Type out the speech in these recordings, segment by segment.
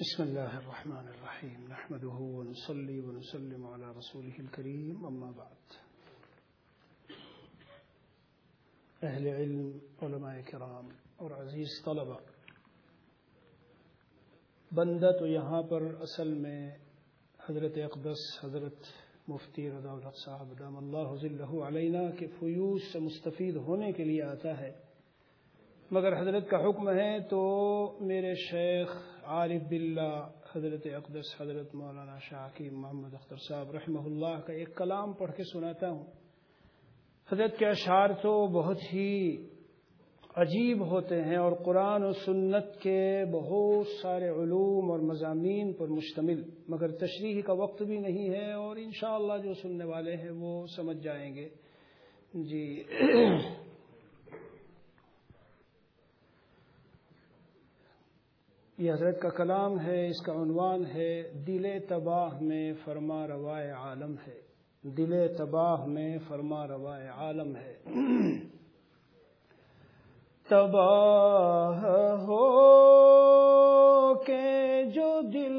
بسم الله الرحمن الرحيم. نحمده ونصلي ونسلم على رسوله الكريم. أما بعد. أهل علم، علماء کرام اور عزیز طلبہ، بندہ تو یہاں پر اصل میں حضرت اقدس، حضرت مفتی رضا الحق صاحب دام اللہ ذلہ علینا کے فیوز سے مستفید ہونے کے لیے آتا ہے۔ مگر حضرت کا حکم ہے تو میرے شیخ عارف باللہ، حضرت اقدس، حضرت مولانا شاہ محمد اختر صاحب رحمہ اللہ کا ایک کلام پڑھ کے سناتا ہوں۔ حضرت کے اشعار تو بہت ہی عجیب ہوتے ہیں اور قرآن و سنت کے بہت سارے علوم اور مضامین پر مشتمل، مگر تشریح کا وقت بھی نہیں ہے اور انشاءاللہ جو سننے والے ہیں وہ سمجھ جائیں گے۔ جی۔ یہ حضرت کا کلام ہے، اس کا عنوان ہے، دل تباہ میں فرما روائے عالم ہے۔ دل تباہ میں فرما روائے عالم ہے۔ تباہ ہو کے جو دل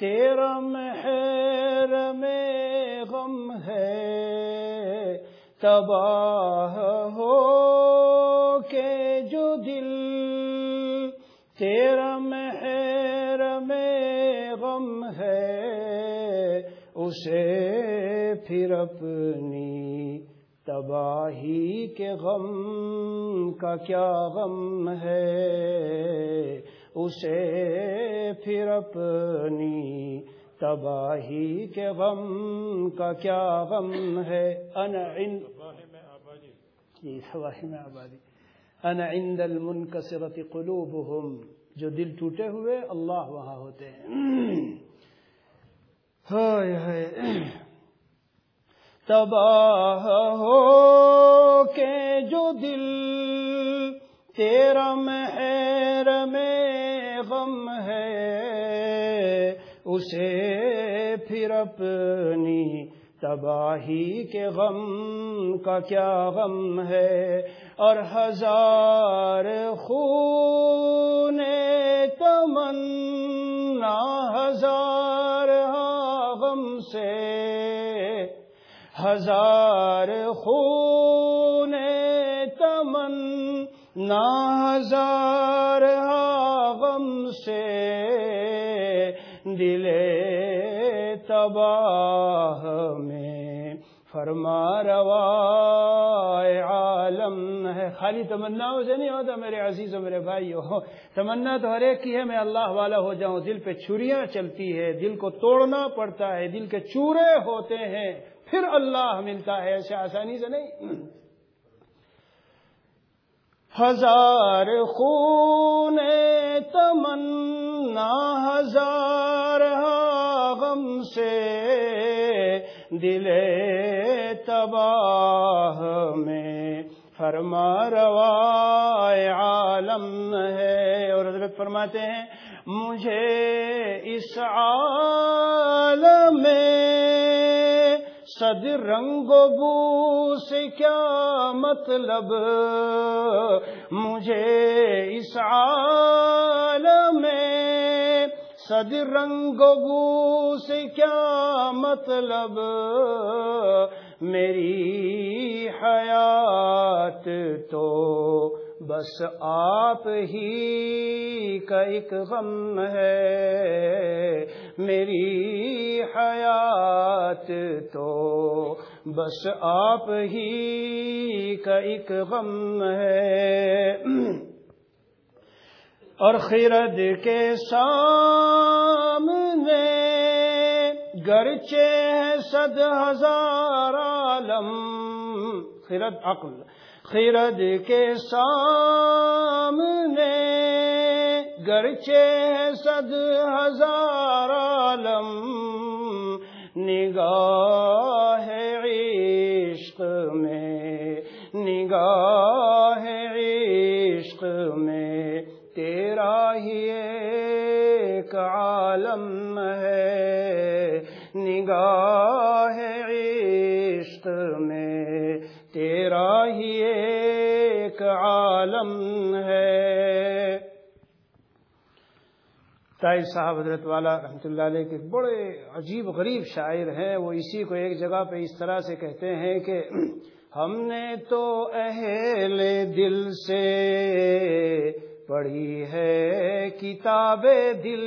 تیرا محر میں غم ہے۔ تباہ ہو تیرا مہر میں غم ہے اسے پھر اپنی تباہی کے غم کا کیا غم ہے؟ اسے پھر اپنی تباہی کے غم کا کیا غم ہے؟ ان جی سواہی میں آبادی۔ انا عند المنکسرت قلوبهم جو دل ٹوٹے ہوئے، اللہ وہاں ہوتے ہیں۔ ہائے ہائے۔ تباہ ہو کے جو دل تیرا محر میں غم ہے، اسے پھر اپنی تباہی کے غم کا کیا غم ہے؟ اور ہزار خون تمنا، ہزار غم سے، ہزار خون تمنا، ہزار غم سے، دل تباہ میں فرما روا خالی تمنا سے نہیں ہوتا میرے عزیز و میرے بھائی ہو ہاں، تمنا تو ہر ایک کی ہے، میں اللہ والا ہو جاؤں، دل پہ چھریاں چلتی ہے، دل کو توڑنا پڑتا ہے، دل کے چورے ہوتے ہیں، پھر اللہ ملتا ہے، ایسے آسانی سے نہیں۔ ہزار خون تمنا، ہزار غم سے دل تباہ میں۔ فرما روائے عالم ہے۔ اور حضرت فرماتے ہیں، مجھے اس عالم میں صد رنگ و بو سے کیا مطلب؟ مجھے اس عالم میں صد رنگ و بو سے کیا مطلب؟ میری حیات تو بس آپ ہی کا ایک غم ہے۔ میری حیات تو بس آپ ہی کا ایک غم ہے۔ اور خیرد کے سامنے گرچے ہے صد ہزار عالم خیرد عقل خیرد کے سامنے گرچے ہے صد ہزار عالم، نگاہ عشق میں، نگاہ عشق میں تیرا ہی ایک عالم ہے، نگاہ عالم ہے۔ طائف صاحب حضرت والا رحمۃ اللہ علیہ کے بڑے عجیب غریب شاعر ہیں۔ وہ اسی کو ایک جگہ پہ اس طرح سے کہتے ہیں کہ ہم نے تو اہل دل سے پڑھی ہے کتاب دل۔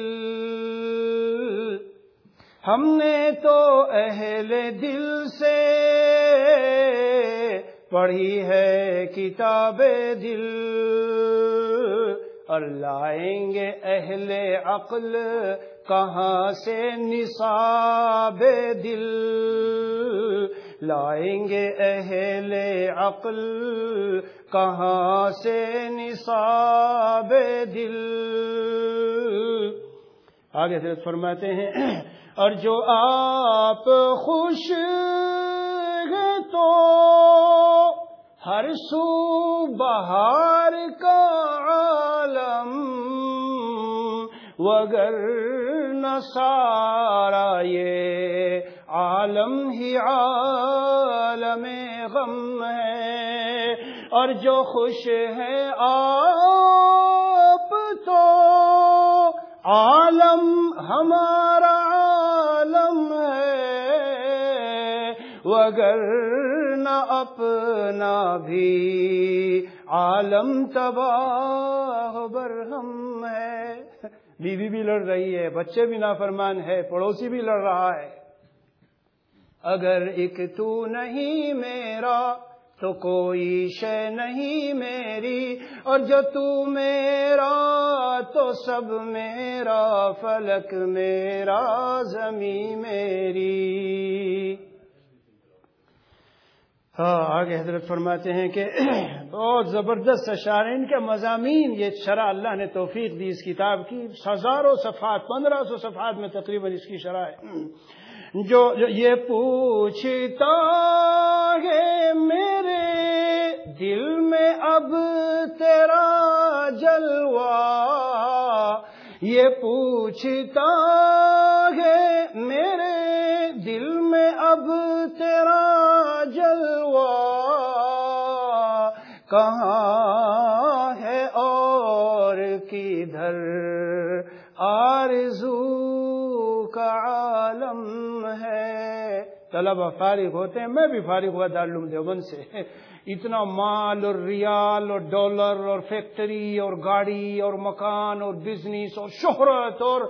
ہم نے تو اہل دل سے پڑھی ہے کتاب دل۔ اور لائیں گے اہل عقل کہاں سے نصاب دل۔ لائیں گے اہل عقل کہاں سے نصاب دل۔ آگے سے فرماتے ہیں، اور جو آپ خوش تو ہر سو بہار کا عالم، وگر نہ سارا یہ عالم ہی عالم غم ہے۔ اور جو خوش ہے آپ تو عالم ہمارا وگر نہ اپنا بھی عالم تباہ برہم ہے۔ بیوی بھی لڑ رہی ہے، بچے بھی نافرمان ہے، پڑوسی بھی لڑ رہا ہے۔ اگر ایک تو نہیں میرا، تو کوئی شے نہیں میری۔ اور جو تو میرا، تو سب میرا، فلک میرا، زمین میری۔ ہاں آگے حضرت فرماتے ہیں کہ بہت زبردست اشار ان کے مضامین، یہ شرح اللہ نے توفیق دی اس کتاب کی۔ ہزاروں صفحات، پندرہ سو صفحات میں تقریباً اس کی شرح ہے۔ جو یہ پوچھتا ہے میرے دل میں اب تیرا جلوہ۔ یہ پوچھتا ہے میرے دل میں اب تیرا جلوہ کہاں ہے اور کدھر؟ آرزو کا عالم ہے طلبہ فارغ ہوتے ہیں، میں بھی فارغ ہوا دارالعلوم دیوبند سے۔ اتنا مال اور ریال اور ڈالر اور فیکٹری اور گاڑی اور مکان اور بزنس اور شہرت اور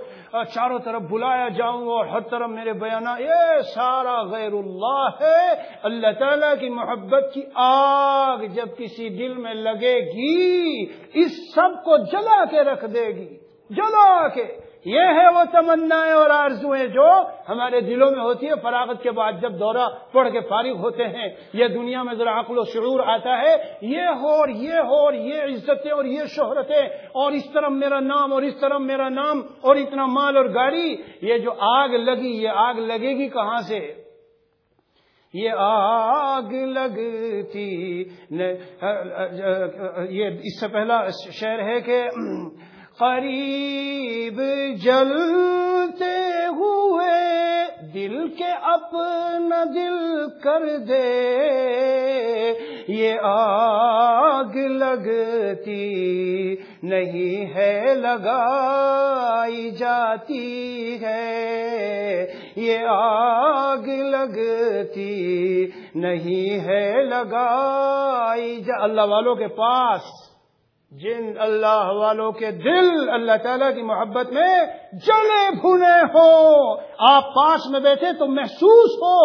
چاروں طرف بلایا جاؤں اور ہر طرف میرے بیانہ یہ سارا غیر اللہ ہے، اللہ تعالیٰ کی محبت کی آگ جب کسی دل میں لگے گی، اس سب کو جلا کے رکھ دے گی۔ جلا کے۔ یہ ہے وہ تمنائیں اور آرزویں جو ہمارے دلوں میں ہوتی ہے فراغت کے بعد جب دورہ پڑھ کے فارغ ہوتے ہیں، یہ دنیا میں ذرا عقل و شعور آتا ہے، یہ ہو اور یہ ہو اور یہ عزتیں اور یہ شہرتیں، اور اس طرح میرا نام اور اس طرح میرا نام اور اتنا مال اور گاڑی، یہ جو آگ لگی، یہ آگ لگے گی کہاں سے؟ یہ آگ لگتی یہ اس سے پہلا شعر ہے کہ قریب جلتے ہوئے دل کے اپنا دل کر دے۔ یہ آگ لگتی نہیں ہے، لگائی جاتی ہے۔ یہ آگ لگتی نہیں ہے، لگائی جا اللہ والوں کے پاس جن اللہ والوں کے دل اللہ تعالیٰ کی محبت میں جلے بھنے ہو، آپ پاس میں بیٹھے تو محسوس ہو،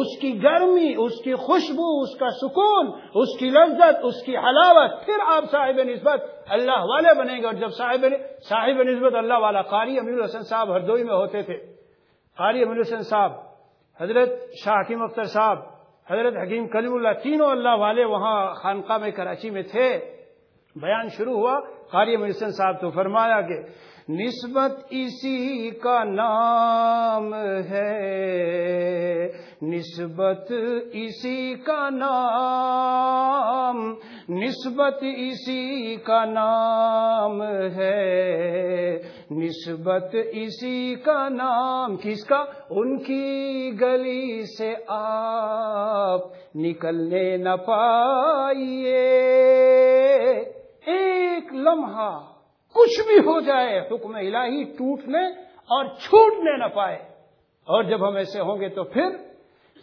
اس کی گرمی، اس کی خوشبو، اس کا سکون، اس کی لذت، اس کی حلاوت، پھر آپ صاحب نسبت اللہ والے بنیں گے اور جب صاحب صاحب نسبت اللہ والا قاری امیر الحسن صاحب ہردوئی میں ہوتے تھے، قاری امیر الحسن صاحب، حضرت شاہ حکیم اختر صاحب، حضرت حکیم کلیم اللہ تینوں اللہ والے وہاں خانقاہ میں کراچی میں تھے۔ بیان شروع ہوا، قاری محسن صاحب تو فرمایا کہ نسبت اسی کا نام ہے۔ نسبت اسی کا نام، نسبت اسی کا نام ہے۔ نسبت اسی کا نام، کس کا؟ ان کی گلی سے آپ نکلنے نہ پائیے۔ ایک لمحہ کچھ بھی ہو جائے، حکم الہی ٹوٹنے اور چھوٹنے نہ پائے۔ اور جب ہم ایسے ہوں گے تو پھر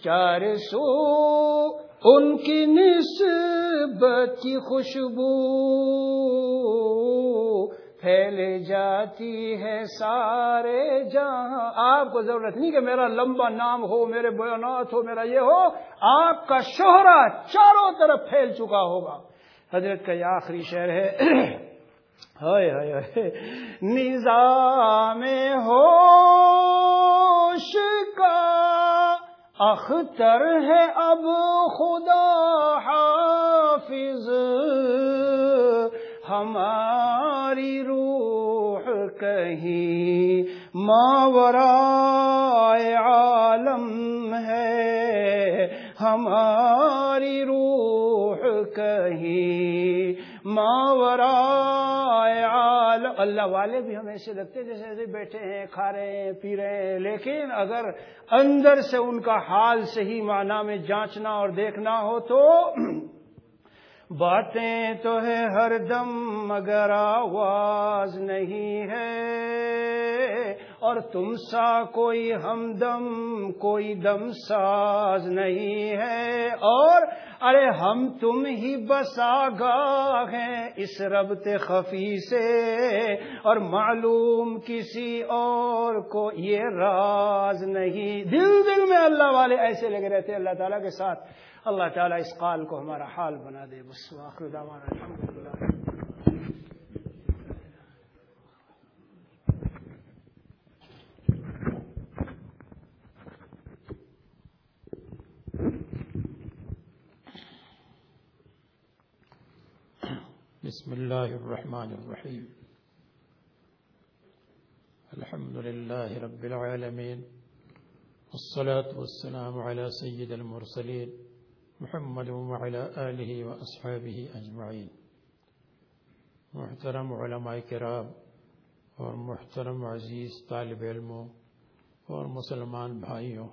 چار سو ان کی نسبت کی خوشبو پھیل جاتی ہے سارے جہاں۔ آپ کو ضرورت نہیں کہ میرا لمبا نام ہو، میرے بیانات ہو، میرا یہ ہو، آپ کا شہرا چاروں طرف پھیل چکا ہوگا۔ حضرت کا یہ آخری شعر ہے۔ نظام ہو کا اختر ہے اب خدا حافظ۔ ہماری روح کہیں ماورا عالم ہے۔ ہماری روح کہیں ماورا اللہ والے بھی ہمیں ایسے لگتے جیسے ایسے بیٹھے ہیں، کھا رہے ہیں، پی رہے ہیں، لیکن اگر اندر سے ان کا حال صحیح معنی میں جانچنا اور دیکھنا ہو تو باتیں تو ہے ہر دم مگر آواز نہیں ہے۔ اور تم سا کوئی ہمدم، کوئی دم ساز نہیں ہے۔ اور ارے ہم تم ہی بسا گا ہیں اس ربط خفی سے۔ اور معلوم کسی اور کو یہ راز نہیں۔ دل دل میں اللہ والے ایسے لگے رہتے اللہ تعالیٰ کے ساتھ۔ اللہ تعالیٰ اس قال کو ہمارا حال بنا دے۔ بس آخر دعوانا الحمد بسم الله الرحمن الرحيم. الحمد لله رب العالمين. والصلاة والسلام على سيد المرسلين محمد وعلى آله وأصحابه أجمعين. محترم علماء کرام اور محترم عزیز طالب علموں اور مسلمان بھائیوں،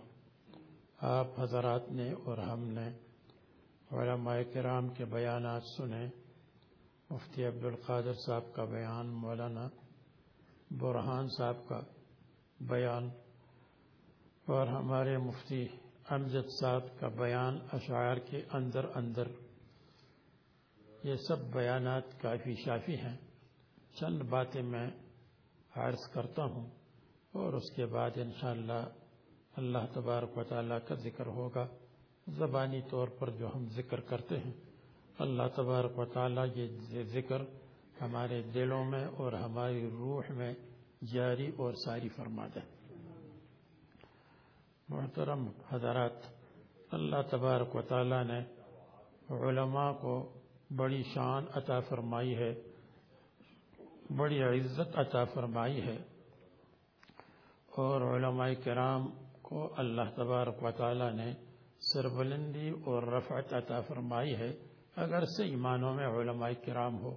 آپ حضرات نے اور ہم نے علماء کرام کے بیانات سنے مفتی عبد القادر صاحب کا بیان، مولانا برحان صاحب کا بیان اور ہمارے مفتی امجد صاحب کا بیان اشعار کے اندر اندر۔ یہ سب بیانات کافی شافی ہیں۔ چند باتیں میں عرض کرتا ہوں اور اس کے بعد انشاءاللہ اللہ تبارک و تعالیٰ کا ذکر ہوگا۔ زبانی طور پر جو ہم ذکر کرتے ہیں۔ اللہ تبارک و تعالیٰ یہ ذکر ہمارے دلوں میں اور ہماری روح میں جاری اور ساری فرما دیں محترم حضرات، اللہ تبارک و تعالی نے علماء کو بڑی شان عطا فرمائی ہے، بڑی عزت عطا فرمائی ہے اور علماء کرام کو اللہ تبارک و تعالی نے سربلندی اور رفعت عطا فرمائی ہے۔ اگر سے ایمانوں میں علماء کرام ہو،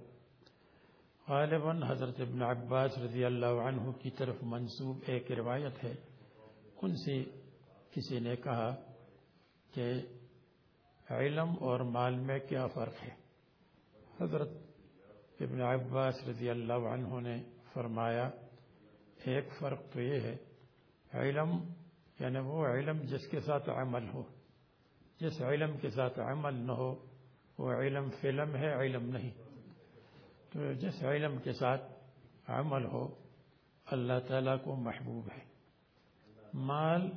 غالباً حضرت ابن عباس رضی اللہ عنہ کی طرف منصوب ایک روایت ہے۔ ان سے کسی نے کہا کہ علم اور مال میں کیا فرق ہے؟ حضرت ابن عباس رضی اللہ عنہ نے فرمایا، ایک فرق تو یہ ہے، علم یعنی وہ علم جس کے ساتھ عمل ہو، جس علم کے ساتھ عمل نہ ہو وہ علم فلم ہے، علم نہیں۔ تو جس علم کے ساتھ عمل ہو، اللہ تعالیٰ کو محبوب ہے۔ مال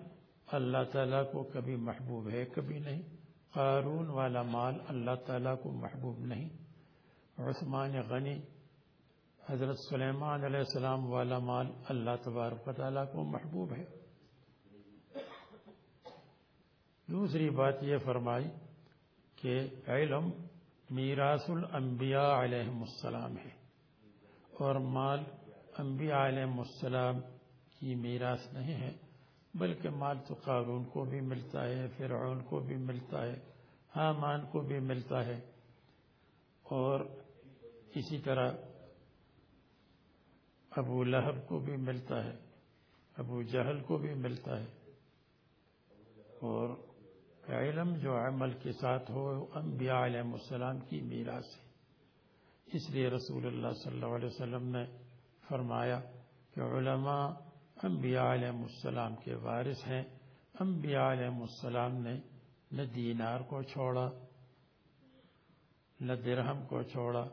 اللہ تعالیٰ کو کبھی محبوب ہے، کبھی نہیں۔ قارون والا مال اللہ تعالیٰ کو محبوب نہیں۔ عثمان غنی، حضرت سلیمان علیہ السلام والا مال اللہ تبارک تعالیٰ کو محبوب ہے۔ دوسری بات یہ فرمائی کہ علم، میراث الانبیاء علیہ السلام ہے۔ اور مال انبیاء علیہ السلام کی میراث نہیں ہے، بلکہ مال تو قارون کو بھی ملتا ہے، فرعون کو بھی ملتا ہے، حامان کو بھی ملتا ہے۔ اور اسی طرح ابو لہب کو بھی ملتا ہے، ابو جہل کو بھی ملتا ہے۔ اور علم جو عمل کے ساتھ ہو، انبیاء علیہ السلام کی میراث ہے۔ اس لیے رسول اللہ صلی اللہ علیہ وسلم نے فرمایا کہ علماء انبیاء علیہ السلام کے وارث ہیں۔ انبیاء علیہ السلام نے نہ دینار کو چھوڑا، نہ درہم کو چھوڑا،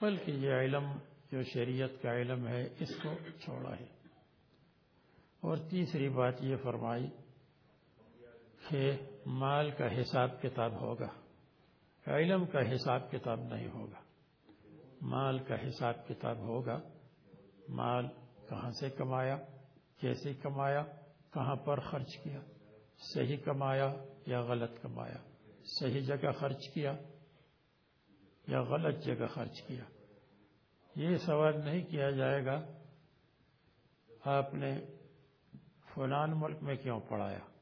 بلکہ یہ علم، جو شریعت کا علم ہے، اس کو چھوڑا ہے۔ اور تیسری بات یہ فرمائی کہ مال کا حساب کتاب ہوگا، علم کا حساب کتاب نہیں ہوگا۔ مال کا حساب کتاب ہوگا، مال کہاں سے کمایا، کیسے کمایا، کہاں پر خرچ کیا، صحیح کمایا یا غلط کمایا، صحیح جگہ خرچ کیا یا غلط جگہ خرچ کیا۔ یہ سوال نہیں کیا جائے گا، آپ نے فلان ملک میں کیوں پڑھایا؟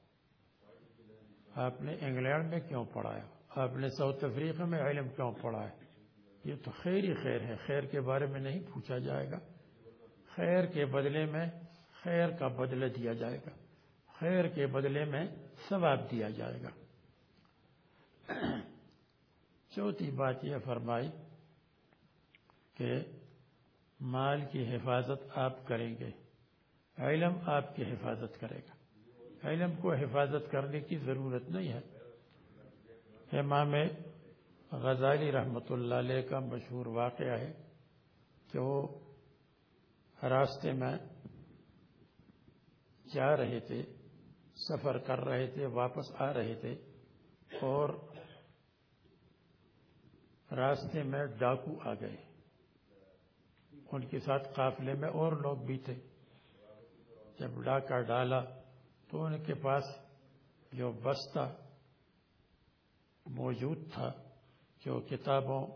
آپ نے انگلینڈ میں کیوں پڑھایا؟ آپ نے ساؤتھ افریقہ میں علم کیوں پڑھایا؟ یہ تو خیر ہی خیر ہے۔ خیر کے بارے میں نہیں پوچھا جائے گا۔ خیر کے بدلے میں خیر کا بدلہ دیا جائے گا۔ خیر کے بدلے میں ثواب دیا جائے گا۔ چوتھی بات یہ فرمائی کہ مال کی حفاظت آپ کریں گے، علم آپ کی حفاظت کرے گا۔ علم کو حفاظت کرنے کی ضرورت نہیں ہے۔ امام غزالی رحمۃ اللہ علیہ کا مشہور واقعہ ہے کہ وہ راستے میں جا رہے تھے، سفر کر رہے تھے، واپس آ رہے تھے اور راستے میں ڈاکو آ گئے۔ ان کے ساتھ قافلے میں اور لوگ بھی تھے۔ جب ڈاکہ ڈالا تو ان کے پاس جو بستہ موجود تھا، جو کتابوں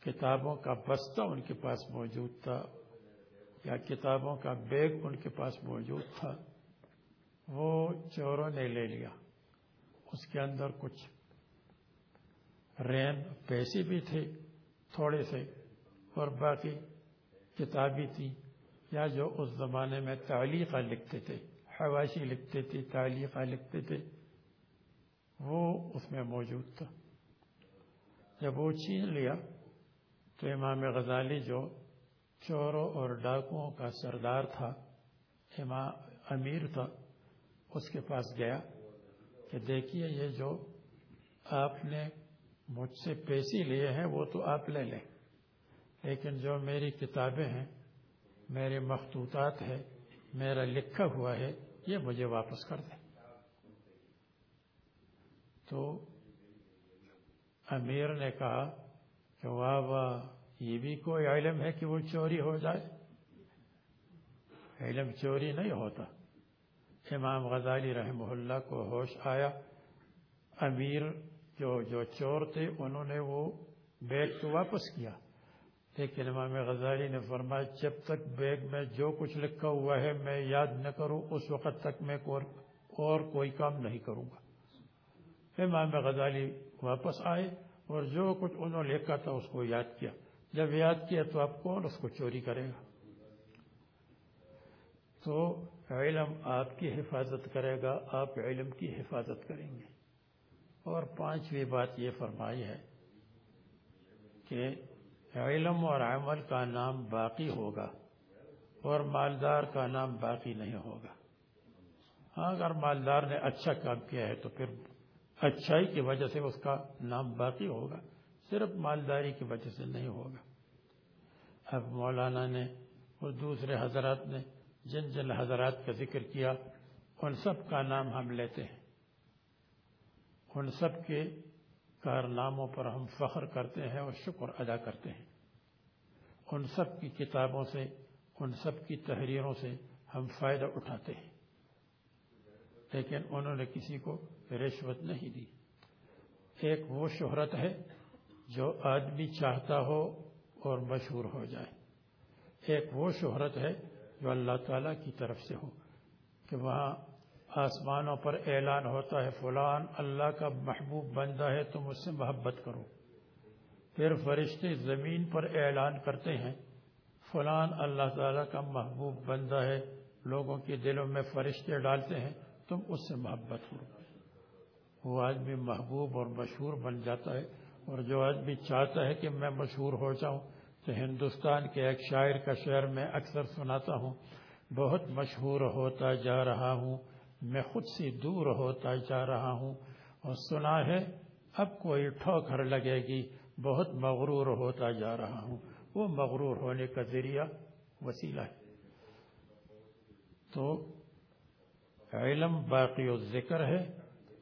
کتابوں کا بستہ ان کے پاس موجود تھا یا کتابوں کا بیگ ان کے پاس موجود تھا، وہ چوروں نے لے لیا۔ اس کے اندر کچھ رین پیسے بھی تھے تھوڑے سے اور باقی کتابیں تھی یا جو اس زمانے میں تعلیقہ لکھتے تھے، حواشی لکھتے تھے، تعلیقہ لکھتے تھے، وہ اس میں موجود تھا۔ جب وہ چھین لیا تو امام غزالی جو چوروں اور ڈاکوؤں کا سردار تھا، امام امیر تھا، اس کے پاس گیا کہ دیکھیے یہ جو آپ نے مجھ سے پیسے لیے ہیں، وہ تو آپ لے لیں۔ لیکن جو میری کتابیں ہیں میرے مخطوطات ہے، میرا لکھا ہوا ہے، یہ مجھے واپس کر دیں۔ تو امیر نے کہا کہ واہ واہ، یہ بھی کوئی علم ہے کہ وہ چوری ہو جائے؟ علم چوری نہیں ہوتا۔ امام غزالی رحمہ اللہ کو ہوش آیا۔ امیر جو جو چور تھے، انہوں نے وہ بیگ تو واپس کیا۔ لیکن امام غزالی نے فرمایا، جب تک بیگ میں جو کچھ لکھا ہوا ہے میں یاد نہ کروں، اس وقت تک میں اور کوئی کام نہیں کروں گا۔ امام غزالی واپس آئے اور جو کچھ انہوں نے لکھا تھا اس کو یاد کیا۔ جب یاد کیا تو آپ کون اس کو چوری کرے گا؟ تو علم آپ کی حفاظت کرے گا، آپ علم کی حفاظت کریں گے۔ اور پانچویں بات یہ فرمائی ہے کہ علم اور عمل کا نام باقی ہوگا اور مالدار کا نام باقی نہیں ہوگا۔ ہاں اگر مالدار نے اچھا کام کیا ہے تو پھر اچھائی کی وجہ سے اس کا نام باقی ہوگا، صرف مالداری کی وجہ سے نہیں ہوگا۔ اب مولانا نے اور دوسرے حضرات نے جن جن حضرات کا ذکر کیا، ان سب کا نام ہم لیتے ہیں۔ ان سب کے کارناموں پر ہم فخر کرتے ہیں اور شکر ادا کرتے ہیں۔ ان سب کی کتابوں سے، ان سب کی تحریروں سے ہم فائدہ اٹھاتے ہیں۔ لیکن انہوں نے کسی کو رشوت نہیں دی۔ ایک وہ شہرت ہے جو آدمی چاہتا ہو اور مشہور ہو جائے۔ ایک وہ شہرت ہے جو اللہ تعالیٰ کی طرف سے ہو، کہ وہاں آسمانوں پر اعلان ہوتا ہے، فلان اللہ کا محبوب بندہ ہے، تم اس سے محبت کرو۔ پھر فرشتے زمین پر اعلان کرتے ہیں، فلان اللہ تعالیٰ کا محبوب بندہ ہے، لوگوں کے دلوں میں فرشتے ڈالتے ہیں، تم اس سے محبت کرو۔ وہ آدمی محبوب اور مشہور بن جاتا ہے اور جو آدمی چاہتا ہے کہ میں مشہور ہو جاؤں، تو ہندوستان کے ایک شاعر کا شعر میں اکثر سناتا ہوں، بہت مشہور ہوتا جا رہا ہوں، میں خود سے دور ہوتا جا رہا ہوں اور سنا ہے، اب کوئی ٹھوکر لگے گی۔ بہت مغرور ہوتا جا رہا ہوں۔ وہ مغرور ہونے کا ذریعہ وسیلہ ہے۔ تو علم باقی و ذکر ہے،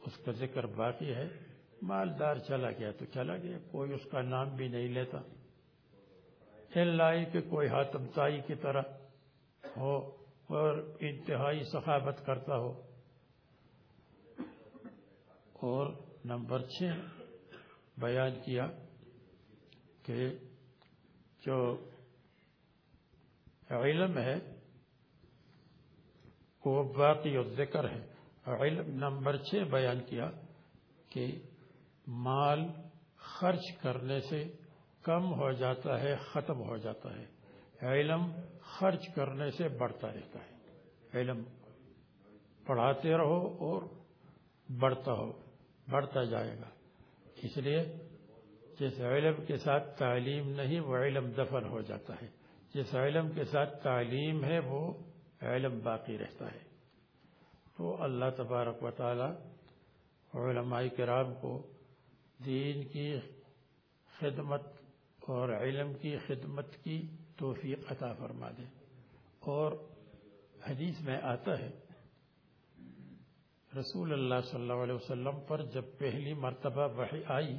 اس کا ذکر باقی ہے۔ مالدار چلا گیا تو چلا گیا، کوئی اس کا نام بھی نہیں لیتا۔ لائی کہ کوئی حاتم تائی کی طرح ہو اور انتہائی سخاوت کرتا ہو۔ اور نمبر چھ، بیان کیا۔ کہ جو علم ہے، وہ باقی اور ذکر ہے۔ علم نمبر چھ بیان کیا کہ مال خرچ کرنے سے کم ہو جاتا ہے، ختم ہو جاتا ہے۔ علم خرچ کرنے سے بڑھتا رہتا ہے۔ علم پڑھاتے رہو اور بڑھتا ہو، بڑھتا جائے گا۔ اس لیے جس علم کے ساتھ تعلیم نہیں، وہ علم دفن ہو جاتا ہے۔ جس علم کے ساتھ تعلیم ہے، وہ علم باقی رہتا ہے۔ تو اللہ تبارک و تعالی علماء کرام کو دین کی خدمت اور علم کی خدمت کی توفیق عطا فرما دے۔ اور حدیث میں آتا ہے، رسول اللہ صلی اللہ علیہ وسلم پر جب پہلی مرتبہ وحی آئی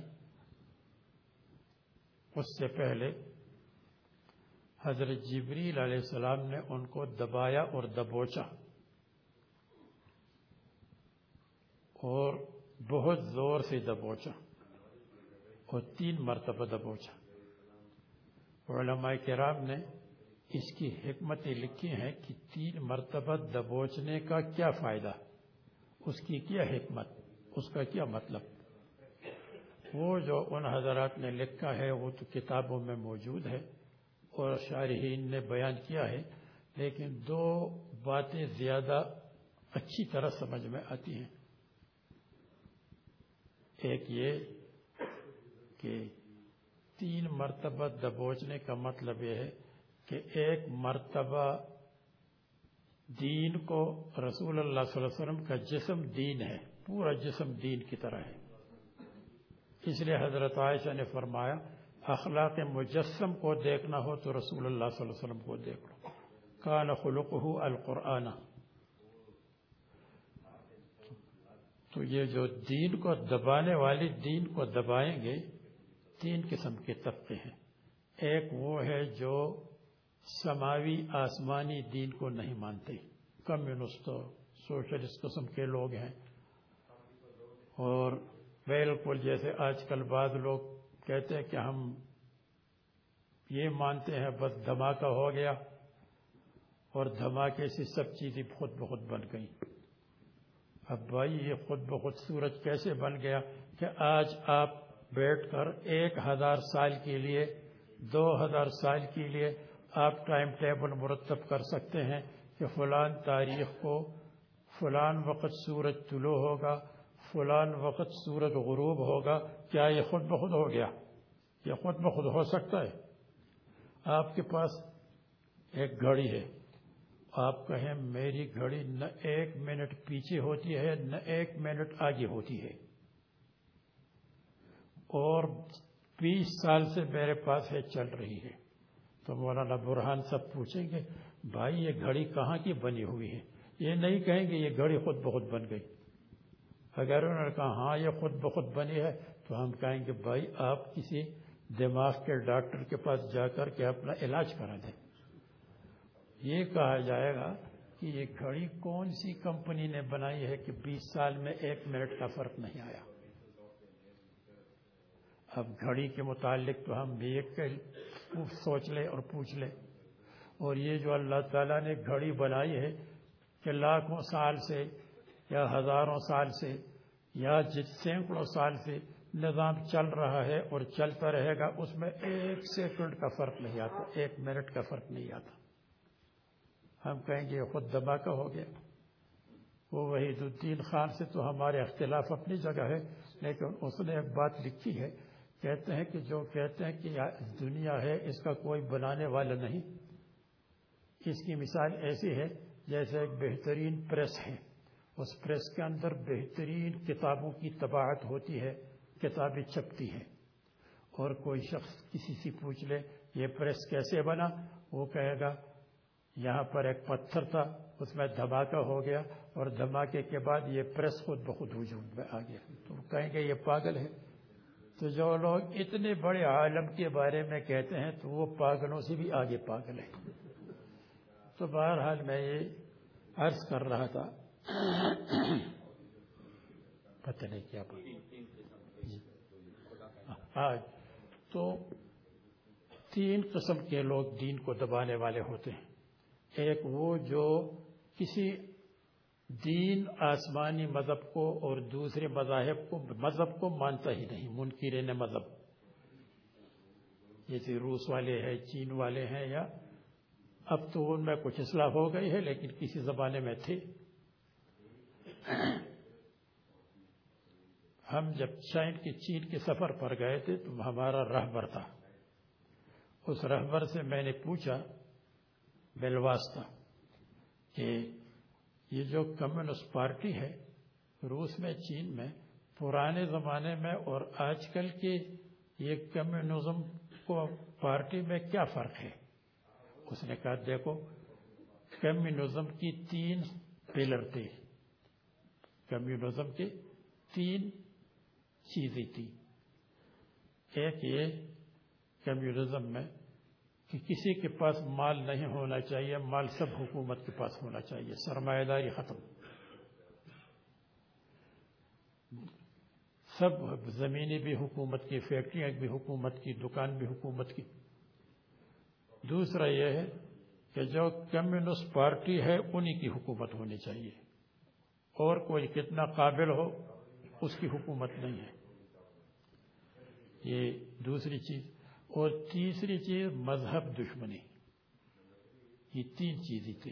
اس سے پہلے حضرت جبریل علیہ السلام نے ان کو دبایا اور دبوچا اور بہت زور سے دبوچا اور تین مرتبہ دبوچا۔ علماء کرام نے اس کی حکمتیں لکھی ہیں کہ تین مرتبہ دبوچنے کا کیا فائدہ، اس کی کیا حکمت، اس کا کیا مطلب؟ وہ جو ان حضرات نے لکھا ہے وہ تو کتابوں میں موجود ہے اور شارحین نے بیان کیا ہے، لیکن دو باتیں زیادہ اچھی طرح سمجھ میں آتی ہیں۔ ایک یہ کہ تین مرتبہ دبوچنے کا مطلب یہ ہے کہ ایک مرتبہ دین کو رسول اللہ صلی اللہ علیہ وسلم کا جسم دین ہے، پورا جسم دین کی طرح ہے۔ اس لیے حضرت عائشہ نے فرمایا، اخلاق مجسم کو دیکھنا ہو تو رسول اللہ صلی اللہ علیہ وسلم کو دیکھ لو کان خلق القرآن۔ تو یہ جو دین کو دبانے والی دین کو دبائیں گے، تین قسم کے طبقے ہیں۔ ایک وہ ہے جو سماوی آسمانی دین کو نہیں مانتے۔ کمیونسٹ، سوشلسٹ قسم کے لوگ ہیں۔ اور بالکل جیسے آج کل بعض لوگ کہتے ہیں کہ ہم یہ مانتے ہیں بس دھماکہ ہو گیا اور دھماکے سے سب چیزیں خود بخود بن گئیں۔ اب بھائی یہ خود بخود سورج کیسے بن گیا کہ آج آپ بیٹھ کر ایک ہزار سال کے لیے، دو ہزار سال کے لیے آپ ٹائم ٹیبل مرتب کر سکتے ہیں کہ فلان تاریخ کو فلان وقت سورج طلوع ہوگا فلان وقت سورج غروب ہوگا، کیا یہ خود بخود ہو گیا؟ یہ خود بخود ہو سکتا ہے؟ آپ کے پاس ایک گھڑی ہے۔ آپ کہیں میری گھڑی نہ ایک منٹ پیچھے ہوتی ہے، نہ ایک منٹ آگے ہوتی ہے۔ اور بیس سال سے میرے پاس ہے چل رہی ہے۔ تو مولانا برہان سب پوچھیں گے، بھائی یہ گھڑی کہاں کی بنی ہوئی ہے؟ یہ نہیں کہیں گے یہ گھڑی خود بخود بن گئی۔ اگر انہوں نے کہا ہاں یہ خود بخود بنی ہے تو ہم کہیں گے بھائی آپ کسی دماغ کے ڈاکٹر کے پاس جا کر کے اپنا علاج کرا دیں۔ یہ کہا جائے گا کہ یہ گھڑی کون سی کمپنی نے بنائی ہے کہ بیس سال میں ایک منٹ کا فرق نہیں آیا۔ اب گھڑی کے متعلق تو ہم بھی ایک سوچ لیں اور پوچھ لیں۔ اور یہ جو اللہ تعالیٰ نے گھڑی بنائی ہے کہ لاکھوں سال سے یا ہزاروں سال سے یا جس سینکڑوں سال سے نظام چل رہا ہے اور چلتا رہے گا، اس میں ایک سیکنڈ کا فرق نہیں آتا، ایک منٹ کا فرق نہیں آتا۔ ہم کہیں گے، خود دھماکہ ہو گیا۔ وہ وحید الدین خان سے تو ہمارے اختلاف اپنی جگہ ہے، لیکن اس نے ایک بات لکھی ہے، کہتے ہیں کہ جو کہتے ہیں کہ دنیا ہے، اس کا کوئی بنانے والا نہیں۔ اس کی مثال ایسی ہے، جیسے ایک بہترین پریس ہے۔ اس پریس کے اندر بہترین کتابوں کی طباعت ہوتی ہے، کتابیں چھپتی ہیں۔ اور کوئی شخص کسی سے پوچھ لے، یہ پریس کیسے بنا؟ وہ کہے گا، یہاں پر ایک پتھر تھا، اس میں دھماکہ ہو گیا اور دھماکے کے بعد یہ پریس خود بخود وجود میں آ گیا۔ تو کہیں گے، یہ پاگل ہے۔ تو جو لوگ اتنے بڑے عالم کے بارے میں کہتے ہیں، تو وہ پاگلوں سے بھی آگے پاگل ہے تو بہرحال میں یہ عرض کر رہا تھا پتہ نہیں کیا جی۔ آج تو تین قسم کے لوگ دین کو دبانے والے ہوتے ہیں۔ ایک وہ جو کسی دین آسمانی مذہب کو اور دوسرے مذاہب کو مذہب کو مانتا ہی نہیں منکرین مذہب۔ جیسے روس والے ہیں، چین والے ہیں یا اب تو ان میں کچھ اصلاح ہو گئی ہے، لیکن کسی زمانے میں تھے۔ ہم جب چین کے چین کے سفر پر گئے تھے تو ہمارا رہبر تھا۔ اس رہبر سے میں نے پوچھا بالواسطہ کہ یہ جو کمیونسٹ پارٹی ہے روس میں، چین میں، پرانے زمانے میں اور آج کل کے یہ کمیونزم کو پارٹی میں کیا فرق ہے؟ اس نے کہا، دیکھو، کمیونزم کی تین پلر تھے۔ کمیونزم کے تین چیزیں تھی۔ ایک یہ کمیونزم میں کہ کسی کے پاس مال نہیں ہونا چاہیے، مال سب حکومت کے پاس ہونا چاہیے سرمایہ داری ختم۔ سب زمینیں بھی حکومت کی، فیکٹریاں بھی حکومت کی، دکان بھی حکومت کی۔ دوسرا یہ ہے کہ جو کمیونسٹ پارٹی ہے، انہی کی حکومت ہونی چاہیے۔ اور کوئی کتنا قابل ہو، اس کی حکومت نہیں ہے۔ یہ دوسری چیز۔ اور تیسری چیز، مذہب دشمنی۔ یہ تین چیزیں تھی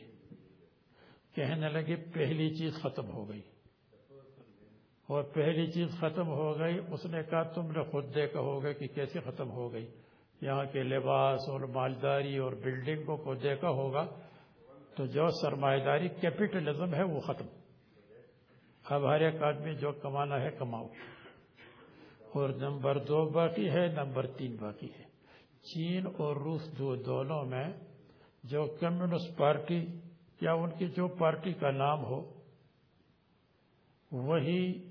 کہنے لگے پہلی چیز ختم ہو گئی۔ اور پہلی چیز ختم ہو گئی، اس نے کہا تم نے خود دیکھا ہوگا کہ کیسے ختم ہو گئی۔ یہاں کے لباس اور مالداری اور بلڈنگوں کو دیکھا ہوگا تو جو سرمایہ داری کیپٹلزم ہے وہ ختم۔ اب ہر ایک آدمی جو کمانا ہے کماؤ۔ اور نمبر دو باقی ہے، نمبر تین باقی ہے۔ چین اور روس دو دونوں میں جو کمیونسٹ پارٹی یا ان کی جو پارٹی کا نام ہو، وہی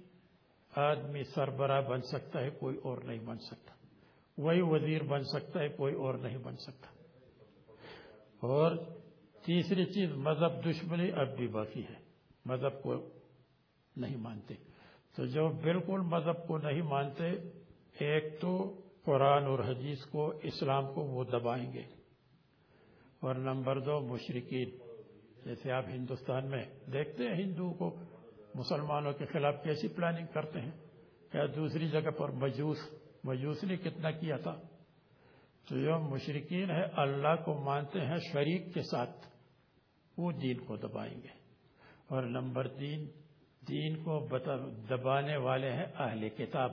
آدمی سربراہ بن سکتا ہے، کوئی اور نہیں بن سکتا۔ وہی وزیر بن سکتا ہے، کوئی اور نہیں بن سکتا۔ اور تیسری چیز، مذہب دشمنی اب بھی باقی ہے۔ مذہب کو نہیں مانتے۔ تو جو بالکل مذہب کو نہیں مانتے، ایک تو قرآن اور حدیث کو اسلام کو وہ دبائیں گے۔ اور نمبر دو مشرقین جیسے آپ ہندوستان میں دیکھتے ہیں ہندو کو، مسلمانوں کے خلاف کیسی پلاننگ کرتے ہیں؟ یا دوسری جگہ پر مجوس مجوس نے کتنا کیا تھا؟ تو جو مشرقین ہے اللہ کو مانتے ہیں شریک کے ساتھ، وہ دین کو دبائیں گے۔ اور نمبر تین دین کو دبانے والے ہیں اہل کتاب۔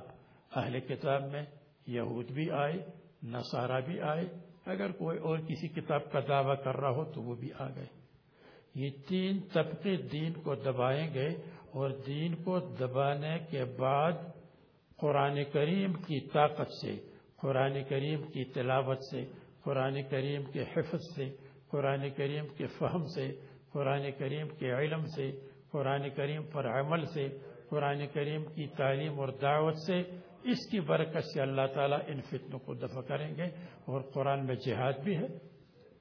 اہل کتاب میں یہود بھی آئے، نصارہ بھی آئے۔ اگر کوئی اور کسی کتاب کا دعویٰ کر رہا ہو تو وہ بھی آ گئے۔ یہ تین طبقے دین کو دبائیں گے اور دین کو دبانے کے بعد قرآن کریم کی طاقت سے، قرآن کریم کی تلاوت سے، قرآن کریم کے حفظ سے، قرآن کریم کے فہم سے، قرآن کریم کے علم سے قرآن کریم پر عمل سے، قرآن کریم کی تعلیم اور دعوت سے اس کی برکت سے اللہ تعالیٰ ان فتنوں کو دفع کریں گے اور قرآن میں جہاد بھی ہے۔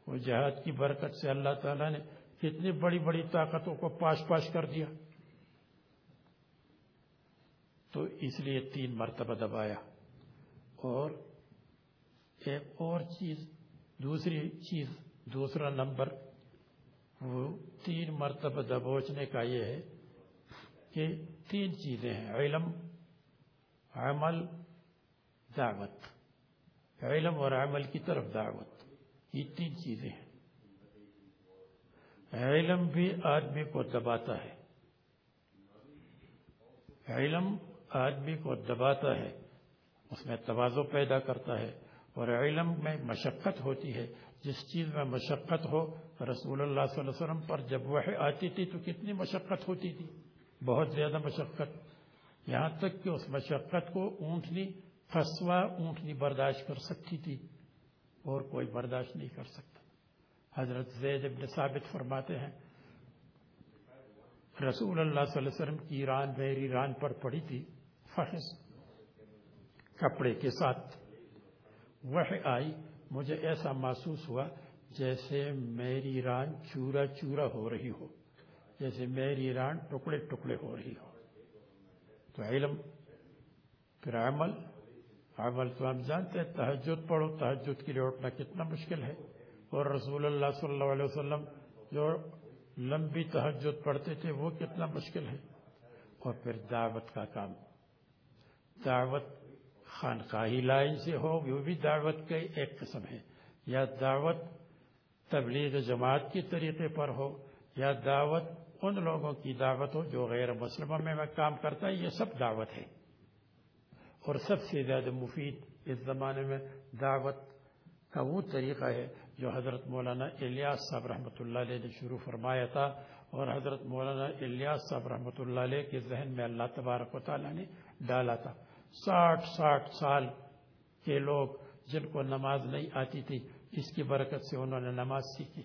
وہ جہاد کی برکت سے اللہ تعالیٰ نے کتنی بڑی بڑی طاقتوں کو پاش پاش کر دیا۔ تو اس لیے تین مرتبہ دبایا۔ اور ایک اور چیز، دوسری چیز، دوسرا نمبر وہ تین مرتبہ دبوچنے کا یہ ہے کہ تین چیزیں ہیں، علم، عمل، دعوت۔ علم اور عمل کی طرف دعوت، یہ تین چیزیں ہیں۔ علم بھی آدمی کو دباتا ہے۔ علم آدمی کو دباتا ہے، اس میں توازو پیدا کرتا ہے اور علم میں مشقت ہوتی ہے۔ جس چیز میں مشقت ہو رسول اللہ صلی اللہ علیہ وسلم پر جب وہ آتی تھی تو کتنی مشقت ہوتی تھی، بہت زیادہ مشقت۔ یہاں تک کہ اس مشقت کو اونٹنی فسوا اونٹنی برداشت کر سکتی تھی اور کوئی برداشت نہیں کر سکتا۔ حضرت زید ابن ثابت فرماتے ہیں، رسول اللہ صلی اللہ علیہ وسلم کی ران میری ران پر پڑی تھی فحص کپڑے کے ساتھ۔ وہ آئی، مجھے ایسا محسوس ہوا جیسے میری ران چورا چورا ہو رہی ہو، جیسے میری ران ٹکڑے ٹکڑے ہو رہی ہو۔ تو علم، پھر عمل عمل تو ہم جانتے ہیں تحجد پڑھو تحجد کے لیے اٹھنا کتنا مشکل ہے۔ اور رسول اللہ صلی اللہ علیہ وسلم جو لمبی تحجد پڑھتے تھے، وہ کتنا مشکل ہے۔ اور پھر دعوت کا کام۔ دعوت خانقاہی لائن سے ہو، وہ بھی دعوت کا ایک قسم ہے۔ یا دعوت تبلیغ جماعت کے طریقے پر ہو یا دعوت ان لوگوں کی دعوت ہو جو غیر مسلمہ میں کام کرتا ہے، یہ سب دعوت ہے۔ اور سب سے زیادہ مفید اس زمانے میں دعوت کا وہ طریقہ ہے جو حضرت مولانا الیاس صاحب رحمۃ اللہ علیہ نے شروع فرمایا تھا اور حضرت مولانا الیاس صاحب رحمۃ اللہ علیہ کے ذہن میں اللہ تبارک و تعالیٰ نے ڈالا تھا۔ ساٹھ ساٹھ سال کے لوگ جن کو نماز نہیں آتی تھی اس کی برکت سے انہوں نے نماز سیکھی۔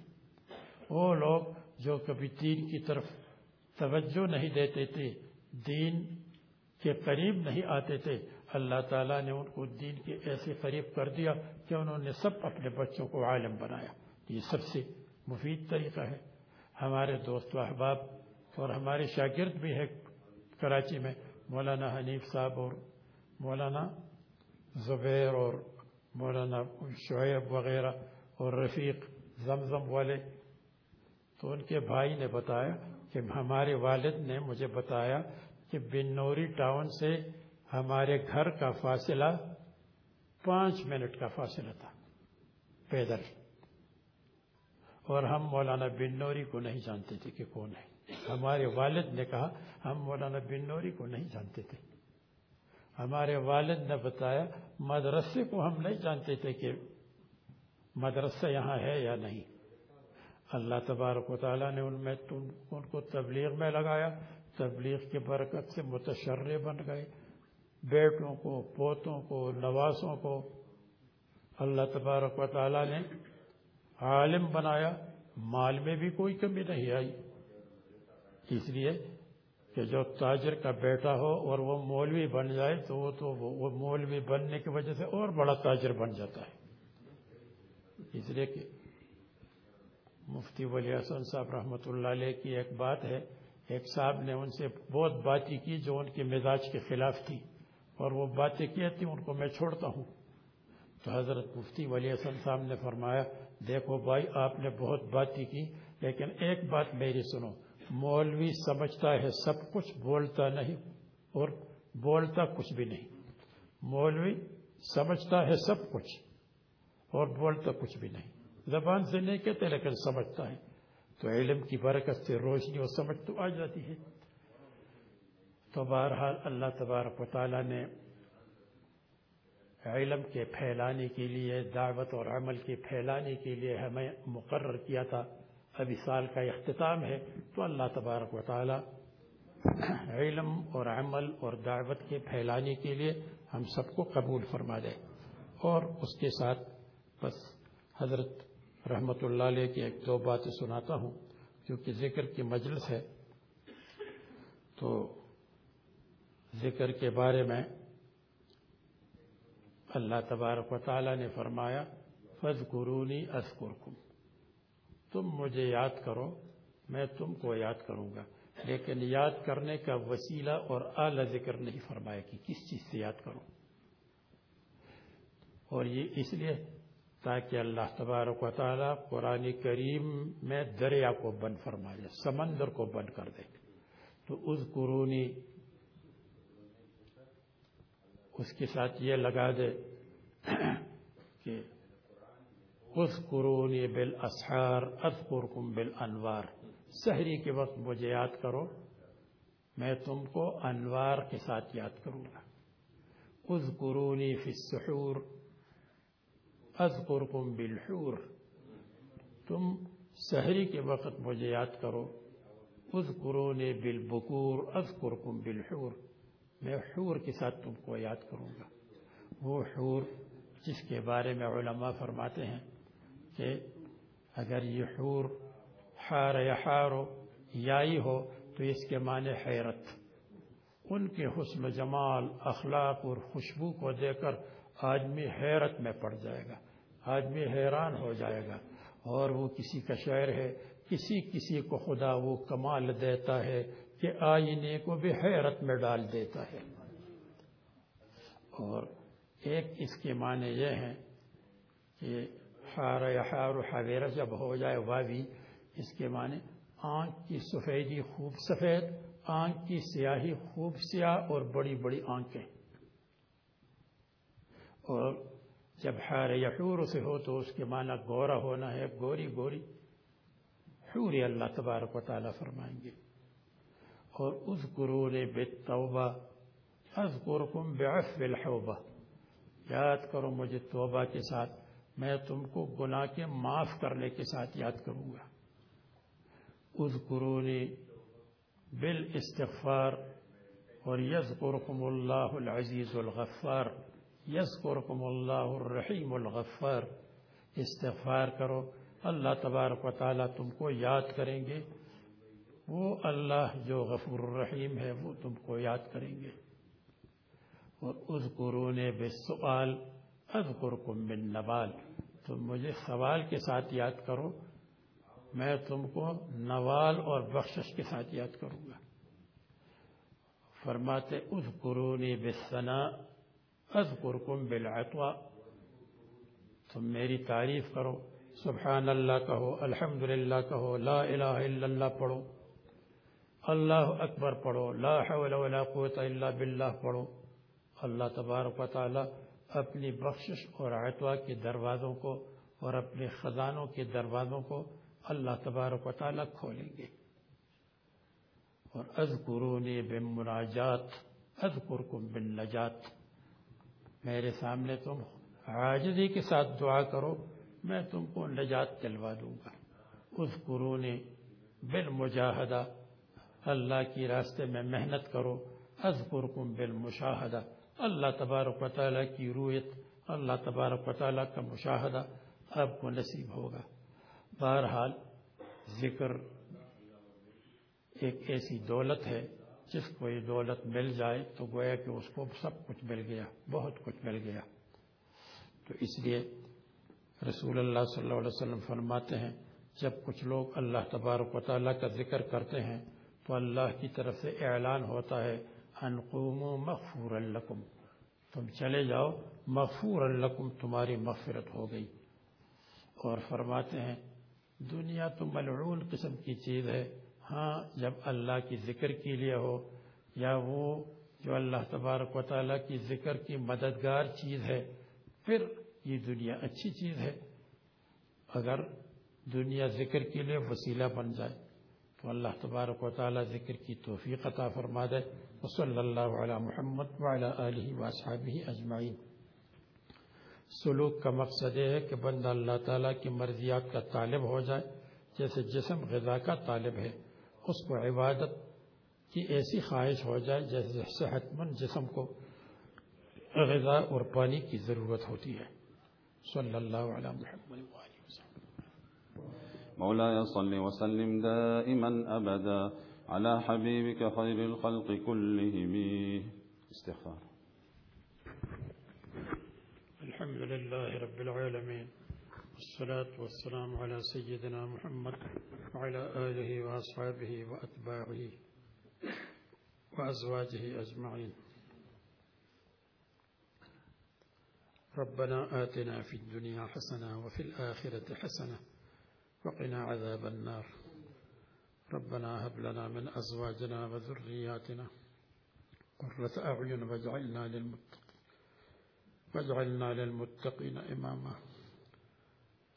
وہ لوگ جو کبھی دین کی طرف توجہ نہیں دیتے تھے، دین کے قریب نہیں آتے تھے، اللہ تعالیٰ نے ان کو دین کے ایسے قریب کر دیا کہ انہوں نے سب اپنے بچوں کو عالم بنایا۔ یہ سب سے مفید طریقہ ہے۔ ہمارے دوست و احباب اور ہمارے شاگرد بھی ہے کراچی میں، مولانا حنیف صاحب اور مولانا زبیر اور مولانا شعیب وغیرہ اور رفیق زمزم والے، تو ان کے بھائی نے بتایا کہ ہمارے والد نے مجھے بتایا کہ بنوری ٹاؤن سے ہمارے گھر کا فاصلہ پانچ منٹ کا فاصلہ تھا پیدل۔ اور ہم مولانا بنوری کو نہیں جانتے تھے کہ کون ہے۔ ہمارے والد نے کہا، ہم مولانا بنوری کو نہیں جانتے تھے۔ ہمارے والد نے بتایا، مدرسے کو ہم نہیں جانتے تھے کہ مدرسہ یہاں ہے یا نہیں۔ اللہ تبارک و تعالیٰ نے ان میں، ان کو تبلیغ میں لگایا۔ تبلیغ کی برکت سے متشرے بن گئے۔ بیٹوں کو، پوتوں کو، نوازوں کو اللہ تبارک و تعالیٰ نے عالم بنایا۔ مال میں بھی کوئی کمی نہیں آئی۔ اس لیے کہ جو تاجر کا بیٹا ہو اور وہ مولوی بن جائے تو وہ تو وہ مولوی بننے کی وجہ سے اور بڑا تاجر بن جاتا ہے۔ اس لیے کہ مفتی ولی حسن صاحب رحمۃ اللہ علیہ کی ایک بات ہے، ایک صاحب نے ان سے بہت باتیں کی جو ان کے مزاج کے خلاف تھی اور وہ باتیں کی تھیں، ان کو میں چھوڑتا ہوں۔ تو حضرت مفتی ولی حسن صاحب نے فرمایا، دیکھو بھائی، آپ نے بہت باتیں کی، لیکن ایک بات میری سنو مولوی سمجھتا ہے سب کچھ، بولتا نہیں اور بولتا کچھ بھی نہیں۔ مولوی سمجھتا ہے سب کچھ اور بولتا کچھ بھی نہیں۔ زبان سے نہیں کہتے لیکن سمجھتا ہے۔ تو علم کی برکت سے روشنی اور سمجھ تو آ جاتی ہے۔ تو بہرحال اللہ تبارک و تعالیٰ نے علم کے پھیلانے کے لیے، دعوت اور عمل کے پھیلانے کے لیے ہمیں مقرر کیا تھا۔ ابھی سال کا اختتام ہے، تو اللہ تبارک و تعالی علم اور عمل اور دعوت کے پھیلانے کے لیے ہم سب کو قبول فرما دے۔ اور اس کے ساتھ بس حضرت رحمت اللہ علیہ کی ایک دو باتیں سناتا ہوں، کیونکہ ذکر کی مجلس ہے۔ تو ذکر کے بارے میں اللہ تبارک و تعالی نے فرمایا فض قرونی تم مجھے یاد کرو، میں تم کو یاد کروں گا۔ لیکن یاد کرنے کا وسیلہ اور اعلی ذکر نہیں فرمایا کہ کس چیز سے یاد کرو اور یہ اس لیے تاکہ اللہ تبارک و تعالیٰ قرآن کریم میں دریا کو بند فرما دے سمندر کو بند کر دے۔ تو اس قرونی اس کے ساتھ یہ لگا دے کہ اس قرونی بال اسحار اذکرکم بال انوار سحری کے وقت مجھے یاد کرو، میں تم کو انوار کے ساتھ یاد کروں گا۔ اذکرونی فی السحور، اذکرکم بالحور۔ تم سحری کے وقت مجھے یاد کرو، اذکرونی بالبکور، اذکرکم بالحور۔ میں حور کے ساتھ تم کو یاد کروں گا۔ وہ حور جس کے بارے میں علماء فرماتے ہیں کہ اگر یہ حور حار یا حارو یائی ہو تو اس کے معنی حیرت۔ ان کے حسن و جمال، اخلاق اور خوشبو کو دے کر آدمی حیرت میں پڑ جائے گا، آدمی حیران ہو جائے گا۔ اور وہ کسی کا شعر ہے، کسی کسی کو خدا وہ کمال دیتا ہے کہ آئینے کو بھی حیرت میں ڈال دیتا ہے۔ اور ایک اس کے معنی یہ ہیں کہ حار یا حویرہ جب ہو جائے واوی اس کے معنی آنکھ کی سفیدی خوب سفید، آنکھ کی سیاہی خوب سیاہ اور بڑی بڑی آنکھیں۔ اور جب حار یحور سے ہو تو اس کے معنی گورا ہونا ہے، گوری گوری۔ حوری اللہ تبارک و تعالیٰ فرمائیں گے۔ اور اس گرو نے بے توبہ از یاد کرو مجھے توبہ کے ساتھ۔ میں تم کو گناہ کے معاف کرنے کے ساتھ یاد کروں گا۔ اذکرونی بالاستغفار اور یذکرکم اللہ العزیز الغفار۔ یذکرکم اللہ الرحیم الغفار۔ استغفار کرو۔ اللہ تبارک و تعالی تم کو یاد کریں گے۔ وہ اللہ جو غفور الرحیم ہے، وہ تم کو یاد کریں گے۔ اور اذکرون بالسؤال، اذکرکم بالنوال۔ تم مجھے سوال کے ساتھ یاد کرو، میں تم کو نوال اور بخشش کے ساتھ یاد کروں گا۔ فرماتے از قرونی بسنا از قرکم بالعطوا تم میری تعریف کرو، سبحان اللہ کہو الحمد للہ کہو، لا الہ الا اللہ پڑھو۔ اللہ اکبر پڑھو، لا حول ولا قوت الا باللہ پڑھو۔ اللہ تبارک و تعالی اپنی بخشش اور عطوا کے دروازوں کو اور اپنے خزانوں کے دروازوں کو اللہ تبارک و تعالیٰ کھولیں گے۔ اور اذکرونی بن مناجات اذکرکم بن نجات میرے سامنے تم عاجزی کے ساتھ دعا کرو، میں تم کو نجات دلوا دوں گا۔ اذکرونی بالمجاہدہ۔ اللہ کی راستے میں محنت کرو۔ اذکرکم بالمشاہدہ۔ اللہ تبارک و تعالیٰ کی رویت، اللہ تبارک و تعالیٰ کا مشاہدہ آپ کو نصیب ہوگا۔ بہرحال ذکر ایک ایسی دولت ہے، جس کو یہ دولت مل جائے تو گویا کہ اس کو سب کچھ مل گیا، بہت کچھ مل گیا۔ تو اس لیے رسول اللہ صلی اللہ علیہ وسلم فرماتے ہیں، جب کچھ لوگ اللہ تبارک و تعالیٰ کا ذکر کرتے ہیں تو اللہ کی طرف سے اعلان ہوتا ہے انقوم مغفور الکم تم چلے جاؤ مغفور الکم تمہاری مغفرت ہو گئی۔ اور فرماتے ہیں، دنیا تو ملعون قسم کی چیز ہے۔ ہاں جب اللہ کی ذکر کے لیے ہو، یا وہ جو اللہ تبارک و تعالیٰ کی ذکر کی مددگار چیز ہے، پھر یہ دنیا اچھی چیز ہے۔ اگر دنیا ذکر کے لیے وسیلہ بن جائے۔ تو اللہ تبارک و تعالیٰ ذکر کی توفیق عطا فرما دے صلی اللہ علیہ محمد علیہ وصحبہ اجمعین۔ سلوک کا مقصد یہ ہے کہ بندہ اللہ تعالیٰ کی مرضیات کا طالب ہو جائے، جیسے جسم غذا کا طالب ہے۔ اس کو عبادت کی ایسی خواہش ہو جائے جیسے صحت مند جسم کو غذا اور پانی کی ضرورت ہوتی ہے۔ صلی اللہ علیہ محمد مولاي صل وسلم دائما أبدا على حبيبك خير الخلق كلهم. استغفار. الحمد لله رب العالمين. والصلاة والسلام على سيدنا محمد وعلى آله وأصحابه وأتباعه وأزواجه أجمعين. ربنا آتنا في الدنيا حسنة وفي الآخرة حسنة وقنا عذاب النار. ربنا هب لنا من أزواجنا وذرياتنا قرة أعين واجعلنا للمتقين واجعلنا للمتقين إماما.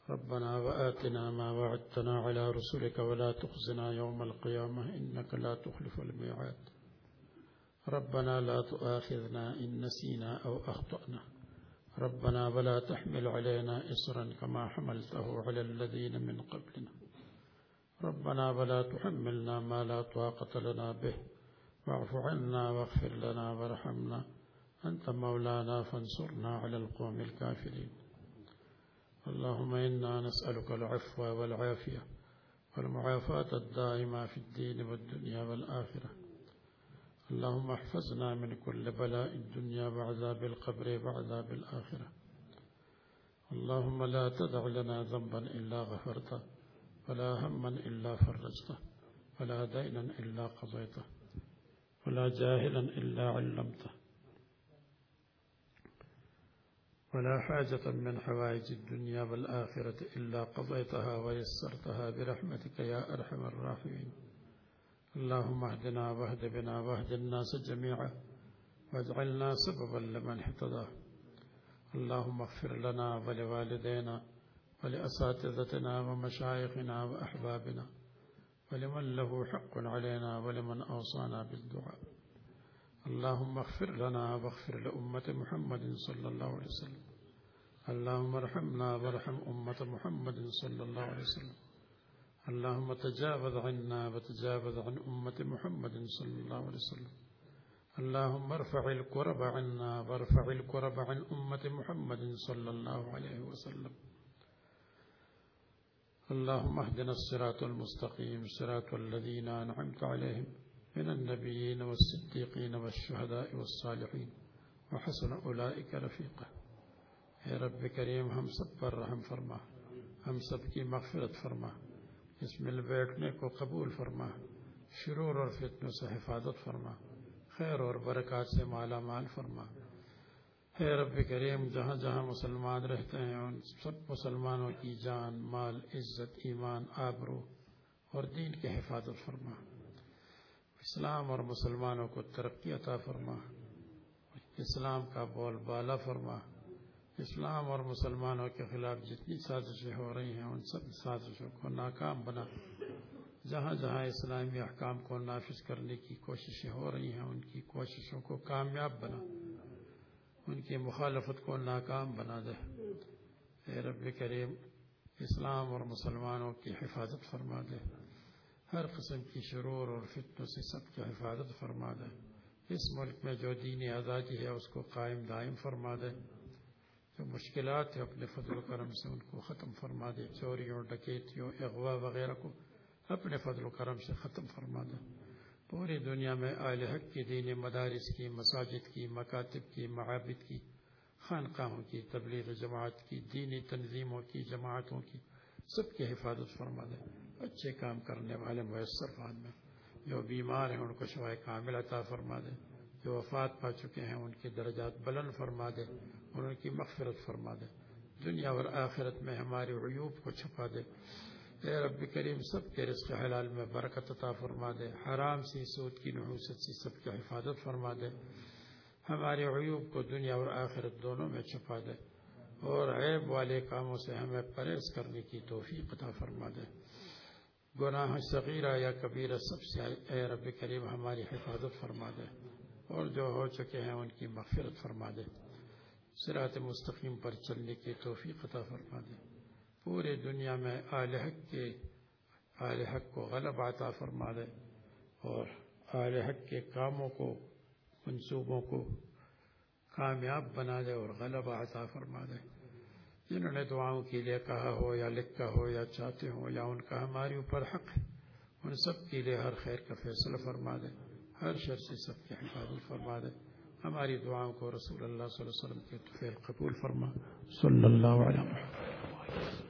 ربنا وآتنا ما وعدتنا على رسلك ولا تخزنا يوم القيامة إنك لا تخلف الميعاد. ربنا لا تؤاخذنا إن نسينا أو أخطأنا. ربنا ولا تحمل علينا إصرا كما حملته على الذين من قبلنا. ربنا ولا تحملنا ما لا طاقة لنا به. واعف عنا واغفر لنا وارحمنا. أنت مولانا فانصرنا على القوم الكافرين. اللهم إنا نسألك العفو والعافية والمعافاة الدائمة في الدين والدنيا والآخرة. اللهم احفظنا من كل بلاء الدنيا وعذاب القبر وعذاب الآخرة. اللهم لا تدع لنا ذنبا إلا غفرته ولا هما إلا فرجته ولا دينا إلا قضيته ولا جاهلا إلا علمته ولا حاجة من حوائج الدنيا والآخرة إلا قضيتها ويسرتها برحمتك يا أرحم الراحمين. اللهم اهدنا واهد بنا واهد الناس جميعا واجعلنا سببا لمن اهتدى. اللهم اغفر لنا ولوالدينا ولأساتذتنا ومشايخنا وأحبابنا ولمن له حق علينا ولمن أوصانا بالدعاء. اللهم اغفر لنا واغفر لأمة محمد صلى الله عليه وسلم. اللهم ارحمنا وارحم أمة محمد صلى الله عليه وسلم. اللهم تجاوز عنا وتجاوز عن أمة محمد صلى الله عليه وسلم. اللهم ارفع الكرب عنا وارفع الكرب عن أمة محمد صلى الله عليه وسلم. اللهم اهدنا الصراط المستقيم صراط الذين أنعمت عليهم من النبيين والصديقين والشهداء والصالحين. وحسن أولئك رفيقا. اے رب کریم ہم سب پر رحم فرما. ہم سب کی مغفرت فرما. اس مل بیٹھنے کو قبول فرما، شرور اور فتنوں سے حفاظت فرما، خیر اور برکات سے مالا مال فرما۔ اے رب کریم، جہاں جہاں مسلمان رہتے ہیں، ان سب مسلمانوں کی جان، مال، عزت، ایمان، آبرو اور دین کی حفاظت فرما۔ اسلام اور مسلمانوں کو ترقی عطا فرما۔ اسلام کا بول بالا فرما۔ اسلام اور مسلمانوں کے خلاف جتنی سازشیں ہو رہی ہیں، ان سب سازشوں کو ناکام بنا۔ جہاں جہاں اسلامی احکام کو نافذ کرنے کی کوششیں ہو رہی ہیں، ان کی کوششوں کو کامیاب بنا۔ ان کی مخالفت کو ناکام بنا دے۔ اے رب کریم، اسلام اور مسلمانوں کی حفاظت فرما دے۔ ہر قسم کی شرور اور فتنوں سے سب کی حفاظت فرما دے۔ اس ملک میں جو دینی آزادی ہے، اس کو قائم دائم فرما دے۔ جو مشکلات ہیں اپنے فضل و کرم سے ان کو ختم فرما دے چوریوں ڈکیتیوں، اغوا وغیرہ کو اپنے فضل و کرم سے ختم فرما دے۔ پوری دنیا میں اہل حق کی دینی مدارس کی، مساجد کی، مکاتب کی، معابد کی، خانقاہوں کی، تبلیغ جماعت کی، دینی تنظیموں کی، جماعتوں کی، سب کی حفاظت فرما دے۔ اچھے کام کرنے والے میسر میں جو بیمار ہیں، ان کو شوائے کامل عطا فرما دے۔ جو وفات پا چکے ہیں، ان کی درجات بلند فرما دے۔ اور ان کی مغفرت فرما دے۔ دنیا اور آخرت میں ہماری عیوب کو چھپا دے۔ اے رب کریم، سب کے رزق حلال میں برکت عطا فرما دے۔ حرام سی سود کی نحوست سی سب کی حفاظت فرما دے۔ ہمارے عیوب کو دنیا اور آخرت دونوں میں چھپا دے۔ اور عیب والے کاموں سے ہمیں پرہیز کرنے کی توفیق عطا فرما دے۔ گناہ صغیرہ یا کبیرہ، سب سے اے رب کریم، ہماری حفاظت فرما دے۔ اور جو ہو چکے ہیں، ان کی مغفرت فرما دے۔ سرات مستقیم پر چلنے کی توفیق عطا فرما دے پورے دنیا میں آل حق کے آل حق کو غلب عطا فرما دے اور آل حق کے کاموں کو، منصوبوں کو کامیاب بنا دے اور غلب عطا فرما دے جنہوں نے دعاؤں کے لیے کہا ہو یا لکھا ہو یا چاہتے ہو یا ان کا ہمارے اوپر حق ہے، ان سب کے لیے ہر خیر کا فیصلہ فرما دے ہر شر سے سب کی حفاظت فرما دے ہماری دعاؤں کو رسول اللہ صلی اللہ علیہ وسلم کے قبول فرما، صلی اللہ علیہ وسلم۔